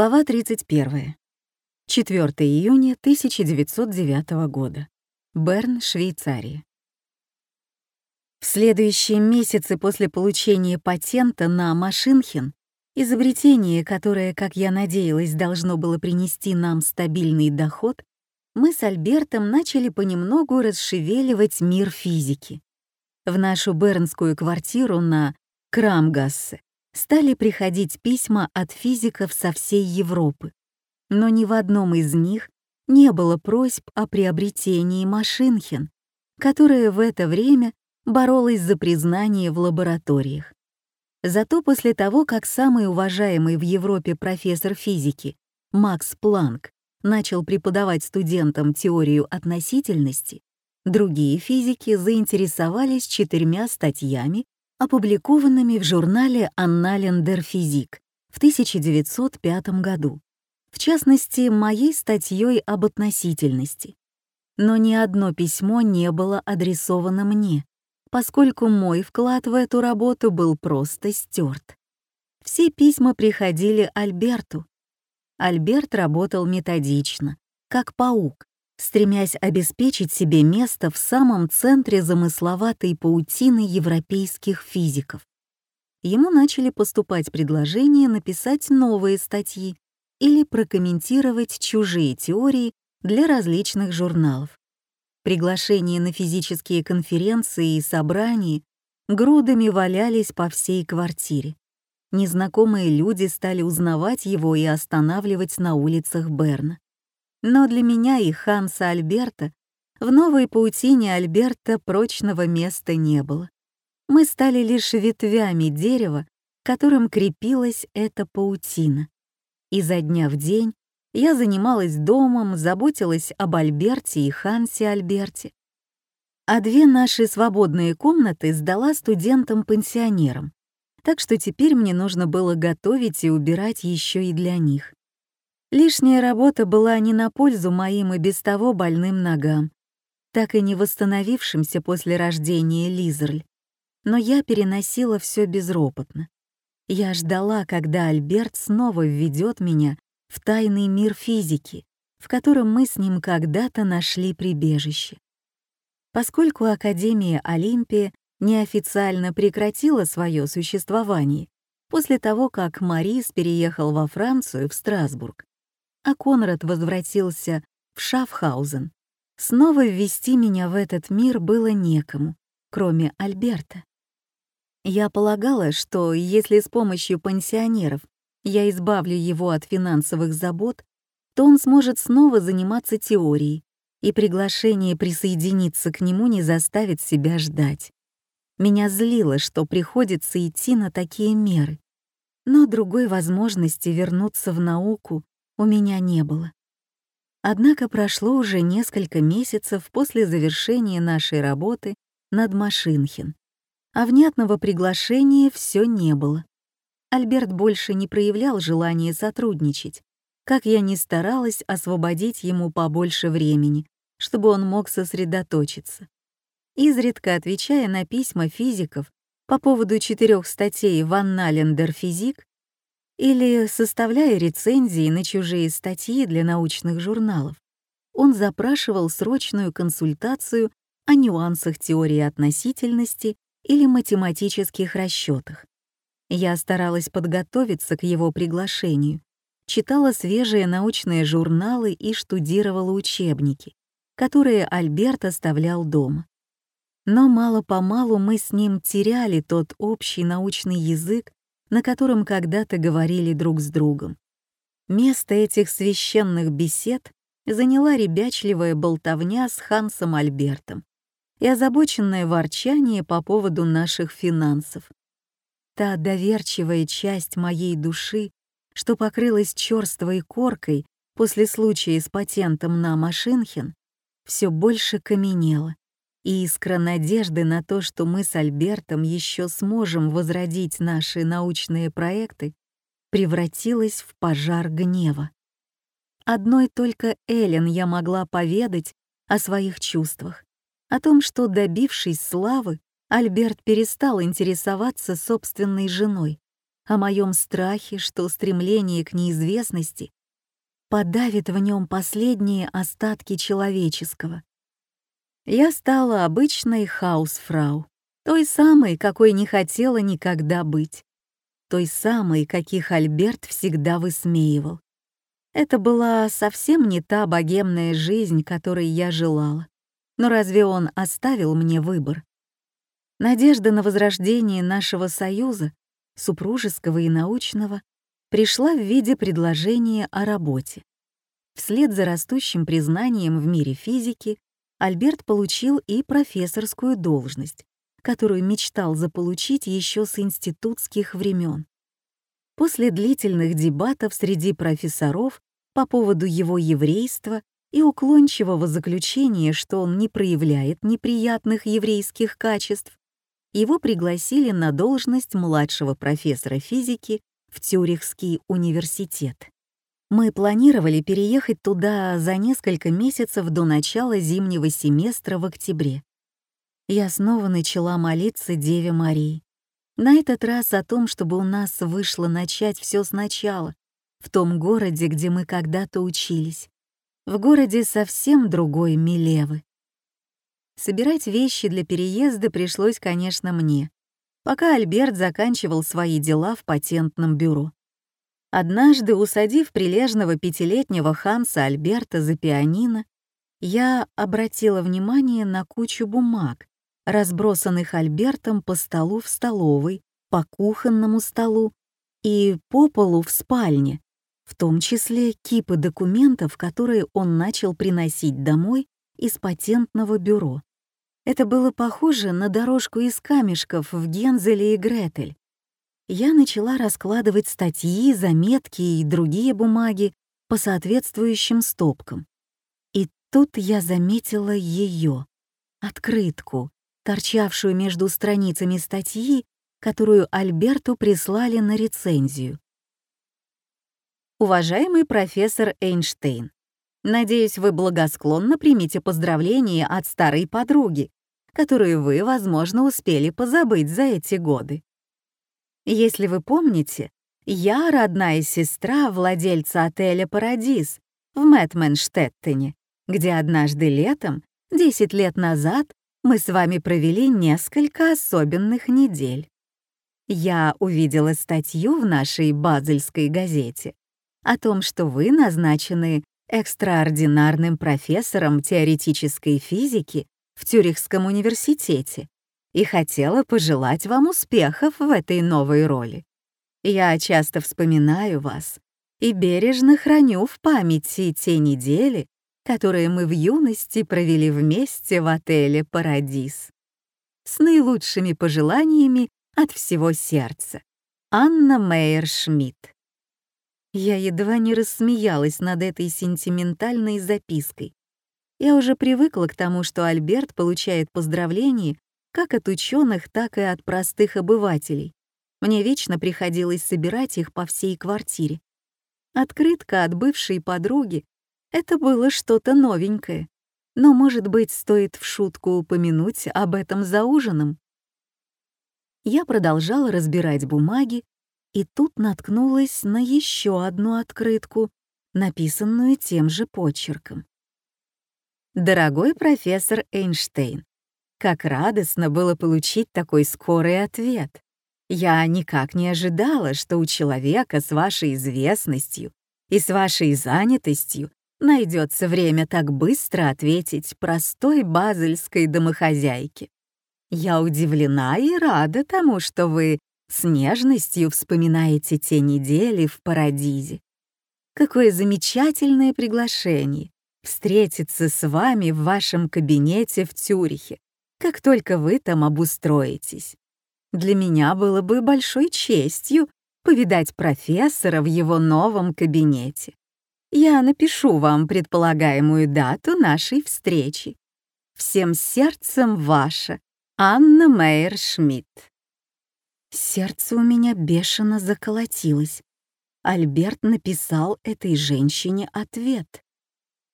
Глава 31. 4 июня 1909 года. Берн, Швейцария. В следующие месяцы после получения патента на Машинхен, изобретение, которое, как я надеялась, должно было принести нам стабильный доход, мы с Альбертом начали понемногу расшевеливать мир физики. В нашу бернскую квартиру на Крамгассе стали приходить письма от физиков со всей Европы, но ни в одном из них не было просьб о приобретении Машинхен, которая в это время боролась за признание в лабораториях. Зато после того, как самый уважаемый в Европе профессор физики Макс Планк начал преподавать студентам теорию относительности, другие физики заинтересовались четырьмя статьями опубликованными в журнале «Annalen der Physik» в 1905 году, в частности, моей статьей об относительности. Но ни одно письмо не было адресовано мне, поскольку мой вклад в эту работу был просто стерт. Все письма приходили Альберту. Альберт работал методично, как паук, стремясь обеспечить себе место в самом центре замысловатой паутины европейских физиков. Ему начали поступать предложения написать новые статьи или прокомментировать чужие теории для различных журналов. Приглашения на физические конференции и собрания грудами валялись по всей квартире. Незнакомые люди стали узнавать его и останавливать на улицах Берна. Но для меня и Ханса Альберта в новой паутине Альберта прочного места не было. Мы стали лишь ветвями дерева, которым крепилась эта паутина. И за дня в день я занималась домом, заботилась об Альберте и Хансе Альберте. А две наши свободные комнаты сдала студентам-пенсионерам, так что теперь мне нужно было готовить и убирать еще и для них. Лишняя работа была не на пользу моим и без того больным ногам, так и не восстановившимся после рождения Лизерль. Но я переносила все безропотно. Я ждала, когда Альберт снова введет меня в тайный мир физики, в котором мы с ним когда-то нашли прибежище. Поскольку Академия Олимпия неофициально прекратила свое существование после того, как Марис переехал во Францию, в Страсбург, а Конрад возвратился в Шафхаузен. Снова ввести меня в этот мир было некому, кроме Альберта. Я полагала, что если с помощью пансионеров я избавлю его от финансовых забот, то он сможет снова заниматься теорией, и приглашение присоединиться к нему не заставит себя ждать. Меня злило, что приходится идти на такие меры, но другой возможности вернуться в науку у меня не было. Однако прошло уже несколько месяцев после завершения нашей работы над Машинхен, а внятного приглашения все не было. Альберт больше не проявлял желания сотрудничать, как я не старалась освободить ему побольше времени, чтобы он мог сосредоточиться. Изредка отвечая на письма физиков по поводу четырех статей в Анналендер физик, или составляя рецензии на чужие статьи для научных журналов. Он запрашивал срочную консультацию о нюансах теории относительности или математических расчетах. Я старалась подготовиться к его приглашению, читала свежие научные журналы и штудировала учебники, которые Альберт оставлял дома. Но мало-помалу мы с ним теряли тот общий научный язык, на котором когда-то говорили друг с другом. Место этих священных бесед заняла ребячливая болтовня с Хансом Альбертом и озабоченное ворчание по поводу наших финансов. Та доверчивая часть моей души, что покрылась черствой коркой после случая с патентом на Машинхен, все больше каменела и искра надежды на то, что мы с Альбертом еще сможем возродить наши научные проекты, превратилась в пожар гнева. Одной только Эллен я могла поведать о своих чувствах, о том, что, добившись славы, Альберт перестал интересоваться собственной женой, о моем страхе, что стремление к неизвестности подавит в нем последние остатки человеческого. Я стала обычной хаусфрау, той самой, какой не хотела никогда быть, той самой, каких Альберт всегда высмеивал. Это была совсем не та богемная жизнь, которой я желала. Но разве он оставил мне выбор? Надежда на возрождение нашего союза, супружеского и научного, пришла в виде предложения о работе. Вслед за растущим признанием в мире физики Альберт получил и профессорскую должность, которую мечтал заполучить еще с институтских времен. После длительных дебатов среди профессоров по поводу его еврейства и уклончивого заключения, что он не проявляет неприятных еврейских качеств, его пригласили на должность младшего профессора физики в Тюрихский университет. Мы планировали переехать туда за несколько месяцев до начала зимнего семестра в октябре. Я снова начала молиться Деве Марии. На этот раз о том, чтобы у нас вышло начать все сначала, в том городе, где мы когда-то учились. В городе совсем другой Милевы. Собирать вещи для переезда пришлось, конечно, мне, пока Альберт заканчивал свои дела в патентном бюро. Однажды, усадив прилежного пятилетнего Ханса Альберта за пианино, я обратила внимание на кучу бумаг, разбросанных Альбертом по столу в столовой, по кухонному столу и по полу в спальне, в том числе кипы документов, которые он начал приносить домой из патентного бюро. Это было похоже на дорожку из камешков в Гензеле и Гретель, я начала раскладывать статьи, заметки и другие бумаги по соответствующим стопкам. И тут я заметила ее, открытку, торчавшую между страницами статьи, которую Альберту прислали на рецензию. Уважаемый профессор Эйнштейн, надеюсь, вы благосклонно примете поздравления от старой подруги, которую вы, возможно, успели позабыть за эти годы. Если вы помните, я родная сестра владельца отеля «Парадис» в Мэтменштеттене, где однажды летом, 10 лет назад, мы с вами провели несколько особенных недель. Я увидела статью в нашей базельской газете о том, что вы назначены экстраординарным профессором теоретической физики в Тюрихском университете и хотела пожелать вам успехов в этой новой роли. Я часто вспоминаю вас и бережно храню в памяти те недели, которые мы в юности провели вместе в отеле «Парадис». С наилучшими пожеланиями от всего сердца. Анна Мейер Шмидт. Я едва не рассмеялась над этой сентиментальной запиской. Я уже привыкла к тому, что Альберт получает поздравления как от ученых, так и от простых обывателей. Мне вечно приходилось собирать их по всей квартире. Открытка от бывшей подруги — это было что-то новенькое. Но, может быть, стоит в шутку упомянуть об этом за ужином? Я продолжала разбирать бумаги, и тут наткнулась на еще одну открытку, написанную тем же почерком. «Дорогой профессор Эйнштейн, как радостно было получить такой скорый ответ. Я никак не ожидала, что у человека с вашей известностью и с вашей занятостью найдется время так быстро ответить простой базельской домохозяйке. Я удивлена и рада тому, что вы с нежностью вспоминаете те недели в Парадизе. Какое замечательное приглашение встретиться с вами в вашем кабинете в Цюрихе как только вы там обустроитесь. Для меня было бы большой честью повидать профессора в его новом кабинете. Я напишу вам предполагаемую дату нашей встречи. Всем сердцем ваша Анна Мейер Шмидт. Сердце у меня бешено заколотилось. Альберт написал этой женщине ответ.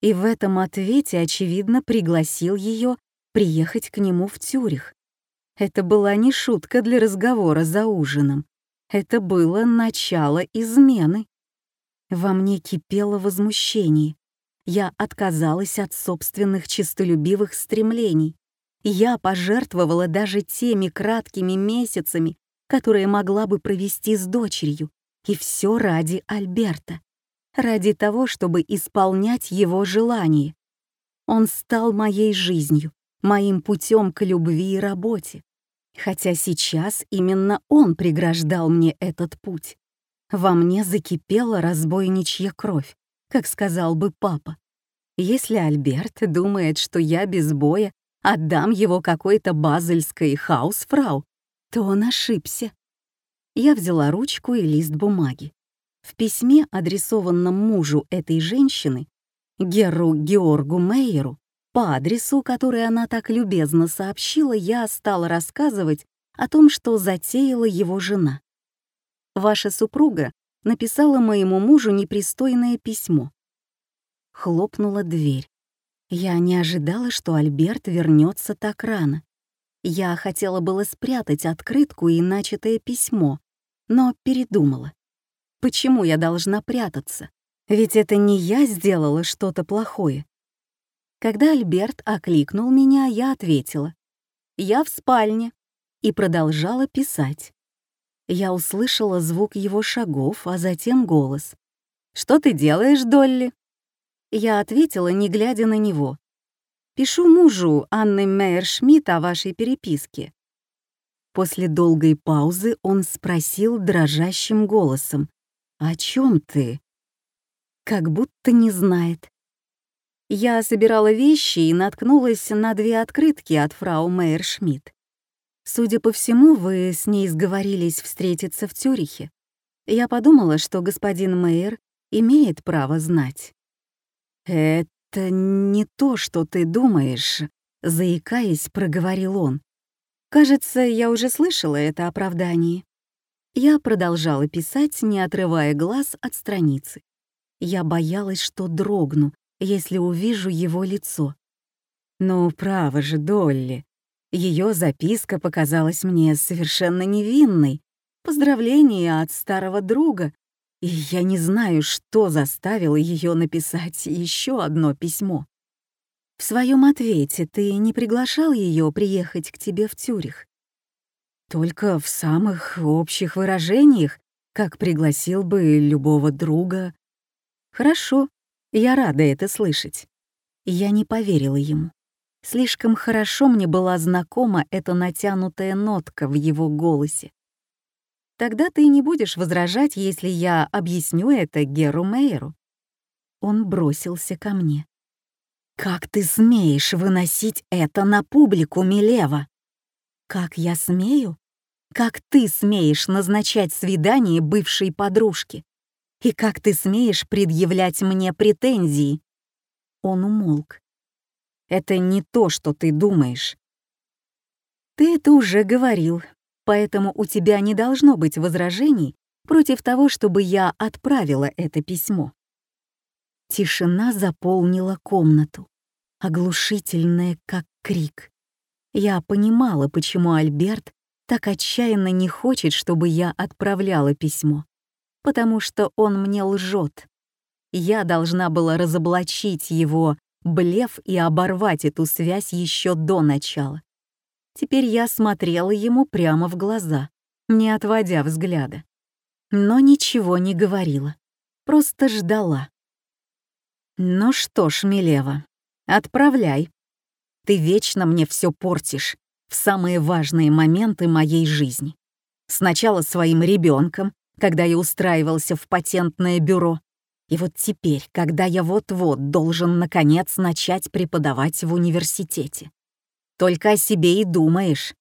И в этом ответе, очевидно, пригласил ее приехать к нему в Тюрих. Это была не шутка для разговора за ужином. Это было начало измены. Во мне кипело возмущение. Я отказалась от собственных честолюбивых стремлений. Я пожертвовала даже теми краткими месяцами, которые могла бы провести с дочерью, и все ради Альберта, ради того, чтобы исполнять его желания. Он стал моей жизнью, моим путем к любви и работе. Хотя сейчас именно он преграждал мне этот путь. Во мне закипела разбойничья кровь, как сказал бы папа. Если Альберт думает, что я без боя отдам его какой-то базельской хаусфрау, то он ошибся. Я взяла ручку и лист бумаги. В письме, адресованном мужу этой женщины, Геру Георгу Мейеру, по адресу, который она так любезно сообщила, я стала рассказывать о том, что затеяла его жена. Ваша супруга написала моему мужу непристойное письмо. Хлопнула дверь. Я не ожидала, что Альберт вернется так рано. Я хотела было спрятать открытку и начатое письмо, но передумала. Почему я должна прятаться? Ведь это не я сделала что-то плохое. Когда Альберт окликнул меня, я ответила. «Я в спальне» и продолжала писать. Я услышала звук его шагов, а затем голос. «Что ты делаешь, Долли?» Я ответила, не глядя на него. «Пишу мужу Анны Мейер-Шмидт о вашей переписке». После долгой паузы он спросил дрожащим голосом. «О чем ты?» Как будто не знает. Я собирала вещи и наткнулась на две открытки от фрау Мейер Шмидт. Судя по всему, вы с ней сговорились встретиться в Цюрихе. Я подумала, что господин Мейер имеет право знать. «Это не то, что ты думаешь», — заикаясь, проговорил он. Кажется, я уже слышала это оправдание. Я продолжала писать, не отрывая глаз от страницы. Я боялась, что дрогну, если увижу его лицо. Ну, право же, Долли. Ее записка показалась мне совершенно невинной. Поздравление от старого друга. И я не знаю, что заставило ее написать еще одно письмо. В своем ответе ты не приглашал ее приехать к тебе в Тюрих? Только в самых общих выражениях, как пригласил бы любого друга. Хорошо, я рада это слышать. Я не поверила ему. Слишком хорошо мне была знакома эта натянутая нотка в его голосе. Тогда ты не будешь возражать, если я объясню это Геру Мейеру. Он бросился ко мне. «Как ты смеешь выносить это на публику, Милева?» «Как я смею? Как ты смеешь назначать свидание бывшей подружке? И как ты смеешь предъявлять мне претензии?» Он умолк. «Это не то, что ты думаешь». «Ты это уже говорил, поэтому у тебя не должно быть возражений против того, чтобы я отправила это письмо». Тишина заполнила комнату, оглушительная, как крик. Я понимала, почему Альберт так отчаянно не хочет, чтобы я отправляла письмо потому что он мне лжет. Я должна была разоблачить его блеф и оборвать эту связь еще до начала. Теперь я смотрела ему прямо в глаза, не отводя взгляда. Но ничего не говорила, просто ждала. «Ну что ж, Милева, отправляй. Ты вечно мне все портишь в самые важные моменты моей жизни. Сначала своим ребенком, когда я устраивался в патентное бюро. И вот теперь, когда я вот-вот должен наконец начать преподавать в университете. Только о себе и думаешь.